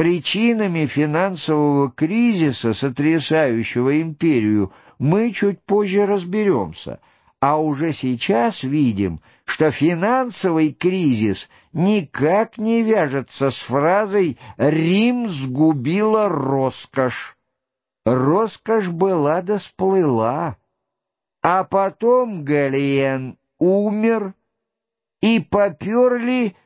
причинами финансового кризиса, сотрясающего империю, мы чуть позже разберемся, а уже сейчас видим, что финансовый кризис никак не вяжется с фразой «Рим сгубила роскошь». Роскошь была да сплыла. А потом Галиен умер, и поперли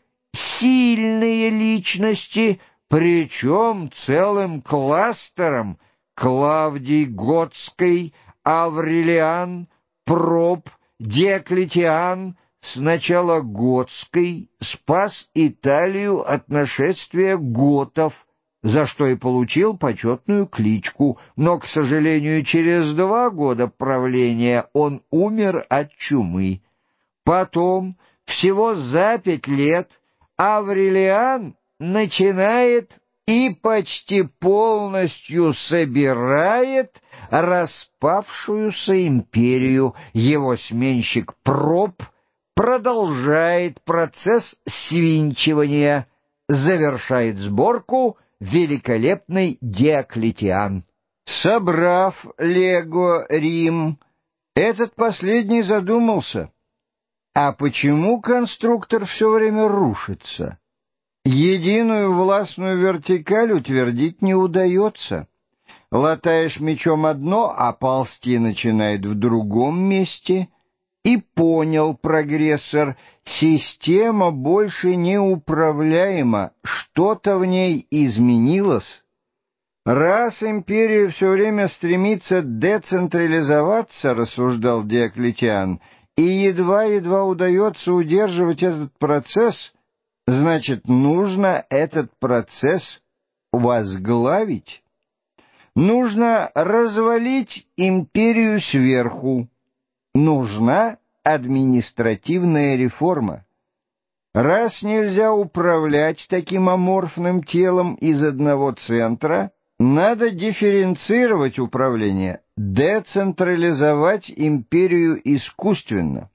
сильные личности, причем целым кластером Клавдий Готский, Аврелиан, Проб, Диоклетиан, сначала Готский, спас Италию от нашествия готов, за что и получил почетную кличку, но, к сожалению, через два года правления он умер от чумы. Потом, всего за пять лет, Аврелиан начинает и почти полностью собирает распавшуюся империю. Его сменщик Проб продолжает процесс свинчивания, завершает сборку великолепный Диоклетиан. Собрав Лего Рим, этот последний задумался, а почему конструктор все время рушится? Единую властную вертикаль утвердить не удается. Латаешь мечом одно, а ползти начинает в другом месте. И понял прогрессор, система больше неуправляема, что-то в ней изменилось. Раз империя все время стремится децентрализоваться, рассуждал Диоклетиан, и едва-едва удается удерживать этот процесс, значит, нужно этот процесс возглавить. Нужно развалить империю сверху. Нужна административная реформа. Раз нельзя управлять таким аморфным телом из одного центра, надо дифференцировать управление, децентрализовать империю искусственно.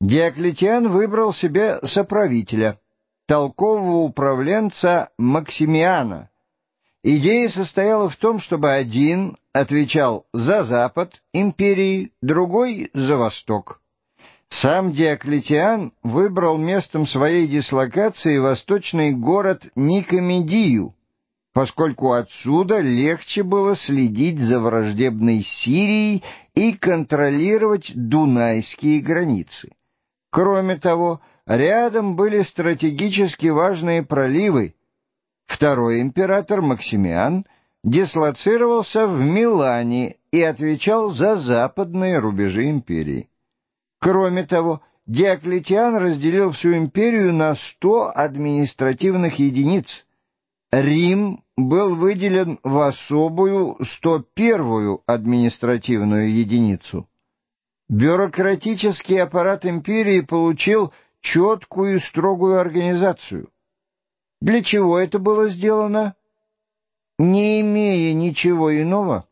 Диоклетиан выбрал себе соправителя, толкового управленца Максимиана. Идея состояла в том, чтобы один отвечал за запад империи, другой — за восток. Сам Диоклетиан выбрал местом своей дислокации восточный город Никомедию, поскольку отсюда легче было следить за враждебной Сирией и контролировать дунайские границы. Кроме того, рядом были стратегически важные проливы. Второй император Максимиан дислоцировался в Милане и отвечал за западные рубежи империи. Кроме того, Диоклетиан разделил всю империю на сто административных единиц. Рим был выделен в особую 101-ю административную единицу. Бюрократический аппарат империи получил четкую и строгую организацию. Для чего это было сделано? Не имея ничего иного,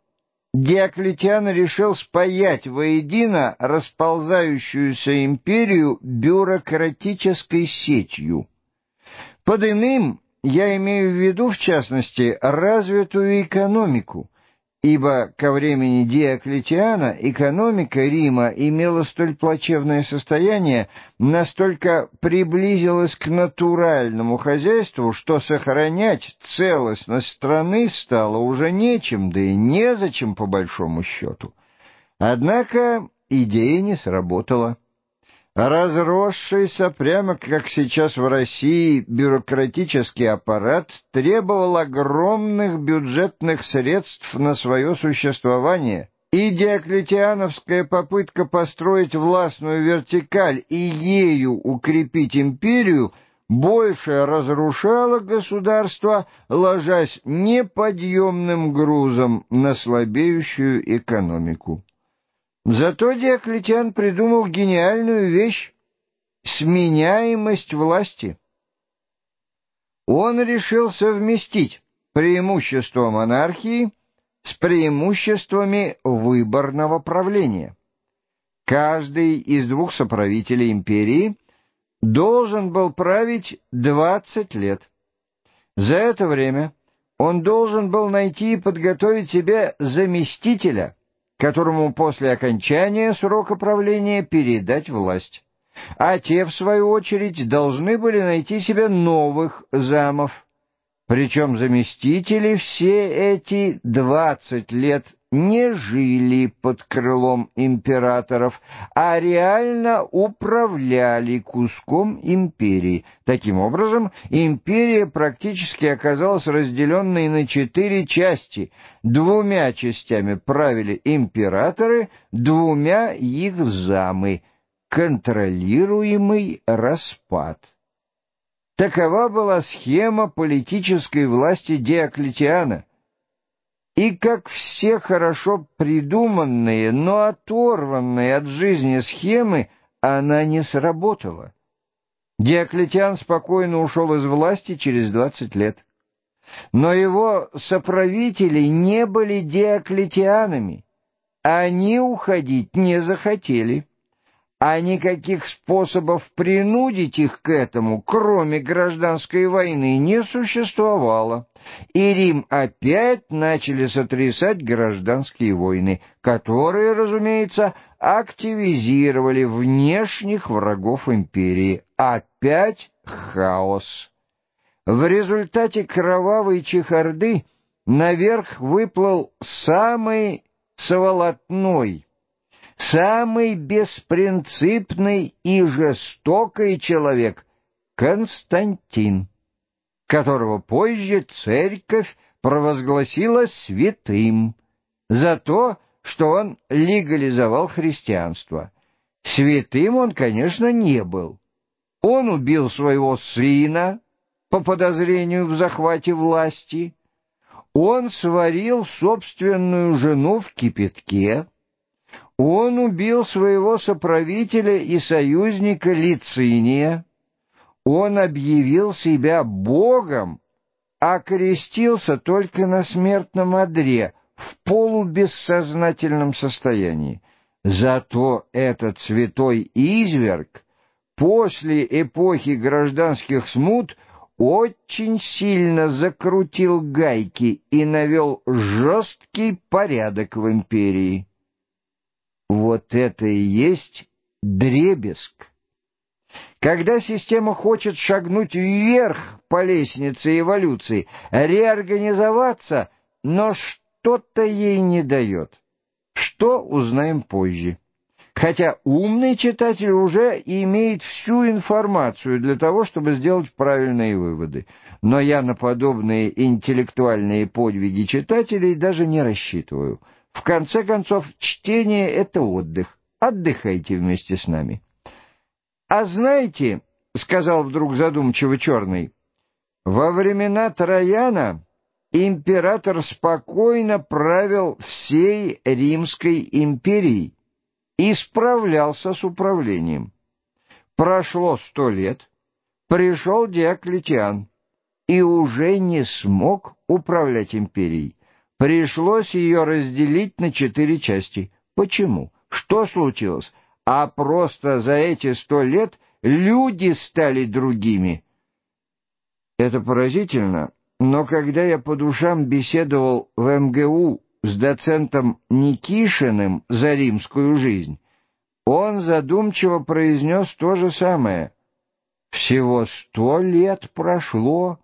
Диоклетиан решил спаять воедино расползающуюся империю бюрократической сетью. Под иным я имею в виду, в частности, развитую экономику, ибо ко времени Диоклетиана экономика Рима имела столь плачевное состояние, настолько приблизилась к натуральному хозяйству, что сохранять целостность страны стало уже нечем, да и незачем по большому счету. Однако идея не сработала. Разросшийся, прямо как сейчас в России, бюрократический аппарат требовал огромных бюджетных средств на свое существование, и диоклетиановская попытка построить властную вертикаль и ею укрепить империю больше разрушала государство, ложась неподъемным грузом на слабеющую экономику. Зато Диоклетиан придумал гениальную вещь — сменяемость власти. Он решил совместить преимущества монархии с преимуществами выборного правления. Каждый из двух соправителей империи должен был править 20 лет. За это время Он должен был найти и подготовить себе заместителя, которому после окончания срока правления передать власть. А те, в свою очередь, должны были найти себе новых замов. Причем заместители все эти двадцать лет не жили под крылом императоров, а реально управляли куском империи. Таким образом, империя практически оказалась разделенной на четыре части. Двумя частями правили императоры, двумя их замы. Контролируемый распад. Такова была схема политической власти Диоклетиана — и как все хорошо придуманные, но оторванные от жизни схемы, она не сработала. Диоклетиан спокойно ушел из власти через двадцать лет. Но его соправители не были диоклетианами. Они уходить не захотели а никаких способов принудить их к этому, кроме гражданской войны, не существовало. И Рим опять начали сотрясать гражданские войны, которые, разумеется, активизировали внешних врагов империи. Опять хаос. В результате кровавой чехарды наверх выплыл самый сволотной, самый беспринципный и жестокий человек — Константин, которого позже церковь провозгласила святым за то, что он легализовал христианство. Святым он, конечно, не был. Он убил своего сына по подозрению в захвате власти. Он сварил собственную жену в кипятке. Он убил своего соправителя и союзника Лициния. Он объявил себя Богом, а крестился только на смертном одре, в полубессознательном состоянии. Зато этот святой изверг после эпохи гражданских смут очень сильно закрутил гайки и навел жесткий порядок в империи. Вот это и есть дребезг. Когда система хочет шагнуть вверх по лестнице эволюции, реорганизоваться, но что-то ей не дает. Что узнаем позже. Хотя умный читатель уже имеет всю информацию для того, чтобы сделать правильные выводы. Но я на подобные интеллектуальные подвиги читателей даже не рассчитываю. В конце концов, чтение — это отдых. Отдыхайте вместе с нами. А знаете, — сказал вдруг задумчиво Черный, — во времена Трояна император спокойно правил всей Римской империей и справлялся с управлением. Прошло сто лет, пришел Диоклетиан и уже не смог управлять империей. Пришлось ее разделить на четыре части. Почему? Что случилось? А просто за эти сто лет люди стали другими. Это поразительно, но когда я по душам беседовал в МГУ с доцентом Никишиным за римскую жизнь, он задумчиво произнес то же самое. Всего сто лет прошло,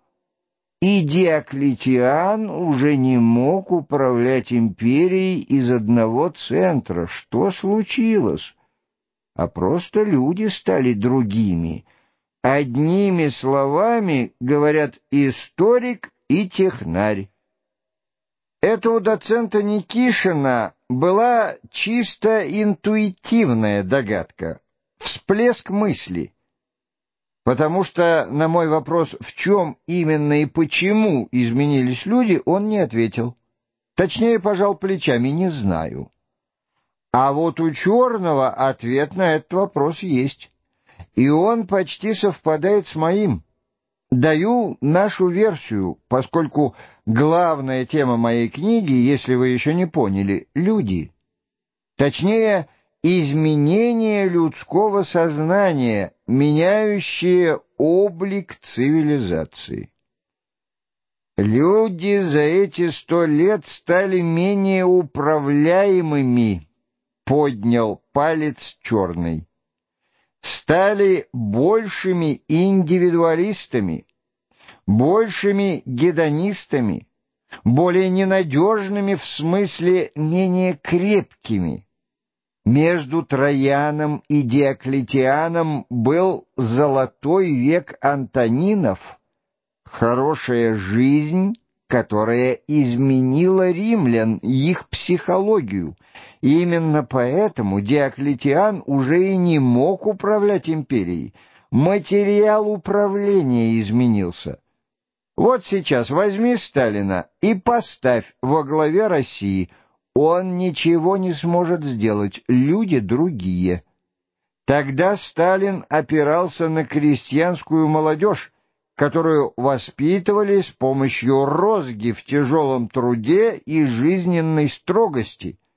и Диоклетиан уже не мог управлять империей из одного центра. Что случилось? А просто люди стали другими. Одними словами говорят историк и технарь. Это у доцента Никишина была чисто интуитивная догадка, всплеск мысли — потому что на мой вопрос, в чем именно и почему изменились люди, он не ответил. Точнее, пожал плечами, не знаю. А вот у черного ответ на этот вопрос есть. И он почти совпадает с моим. Даю нашу версию, поскольку главная тема моей книги, если вы еще не поняли, — люди. Точнее, изменение людского сознания, меняющее облик цивилизации. Люди за эти сто лет стали менее управляемыми, поднял палец черный. Стали большими индивидуалистами, большими гедонистами, более ненадежными в смысле менее крепкими. Между Трояном и Диоклетианом был золотой век Антонинов, хорошая жизнь, которая изменила римлян их психологию. Именно поэтому Диоклетиан уже и не мог управлять империей. Материал управления изменился. Вот сейчас возьми Сталина и поставь во главе России – он ничего не сможет сделать, люди другие. Тогда Сталин опирался на крестьянскую молодежь, которую воспитывали с помощью розги в тяжелом труде и жизненной строгости –